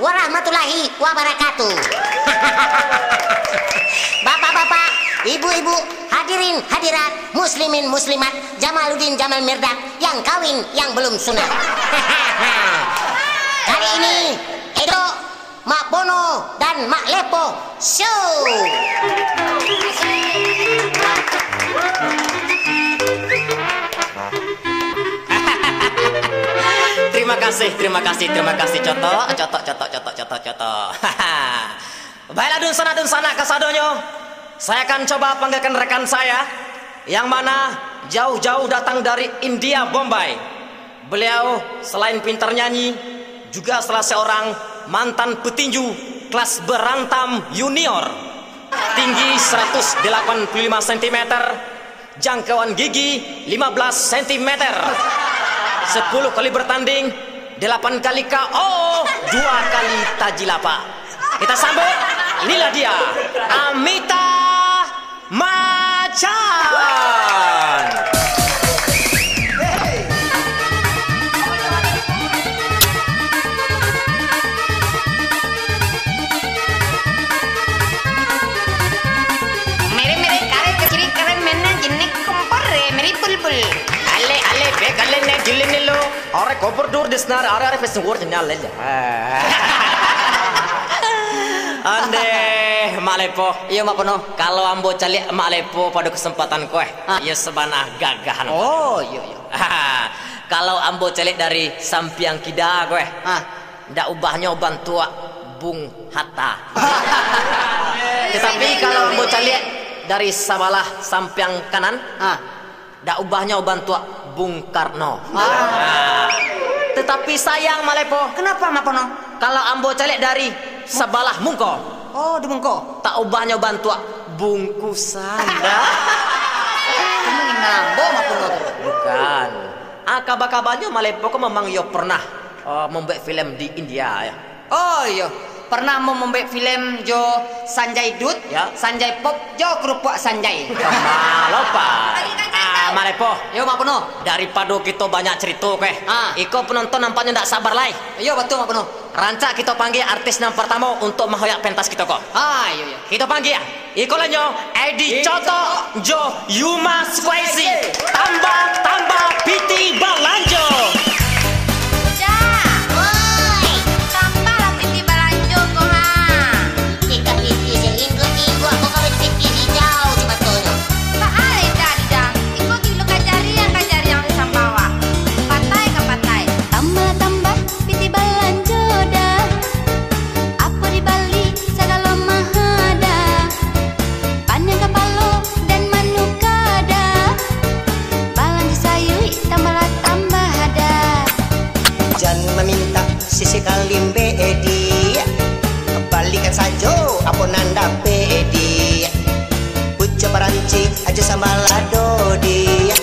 warahmatullahi wabarakatuh. Bapak-bapak, ibu-ibu, hadirin hadirat, muslimin muslimat, Jamaluddin Jamal Mirdad yang kawin yang belum sunat. Kali ini Edo, Mak Bono dan Mak Lepo show. Kasih, terima kasih, terima kasih Coto, Coto, Coto, Coto, Coto, Coto. Baiklah dun sana dun sana kasadonyo. Saya akan coba panggilkan rekan saya yang mana jauh-jauh datang dari India Bombay. Beliau selain pintar nyanyi juga salah seorang mantan petinju kelas berantam junior. Tinggi 185 cm, jangkauan gigi 15 cm. 10 kali bertanding 8 kali KO 2 kali tajilapa kita sambut inilah dia Amita Macan lo ore kopur dur disnar are are pes ngur nyal le Ande Malepo Iya mak penuh. kalau ambo cali Malepo pada kesempatan kowe ya sebanah gagahan Oh iya iya. kalau ambo cali dari sampiang kida kowe Ah. ndak ubahnya bantua Bung Hatta tetapi kalau ambo cali dari sabalah sampiang kanan Ah. ndak ubahnya bantua Bung Karno Ah. tetapi sayang Malepo Kenapa mak penuh? kalau ambo cali dari sebalah mungko Oh di Mengko. tak ubahnya bantua bungkusan Kamu ngambo penuh tuh. bukan akaba-kabanya Malepo kok memang yo pernah uh, membuat film di India ya Oh iya. Pernah mau membuat film Jo Sanjay Dut, Ya. Sanjay Pop, Jo Kerupuk Sanjay. Malopa Malepo Yo mak penuh. daripada kita banyak cerita keh Ah. Iko penonton nampaknya ndak sabar lai Iya betul mak penuh. rancak kita panggil artis yang pertama untuk menghoyak pentas kita kok Ah iya iya. kita panggil ya Iko lanyo Edi Coto Jo Yuma tambah tambah meminta sisi kalim bedi Kembalikan saja apa nanda bedi Pucu paranci aja sama lado dia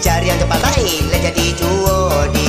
cari yang cepat lain jadi juodi